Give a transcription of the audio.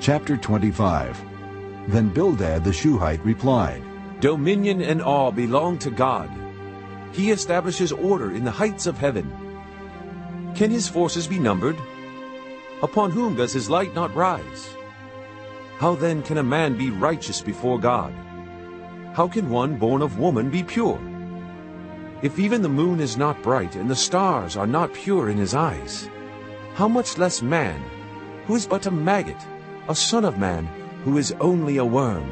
Chapter 25 Then Bildad the Shuhite replied, Dominion and awe belong to God. He establishes order in the heights of heaven. Can his forces be numbered? Upon whom does his light not rise? How then can a man be righteous before God? How can one born of woman be pure? If even the moon is not bright and the stars are not pure in his eyes, how much less man, who is but a maggot, a son of man, who is only a worm?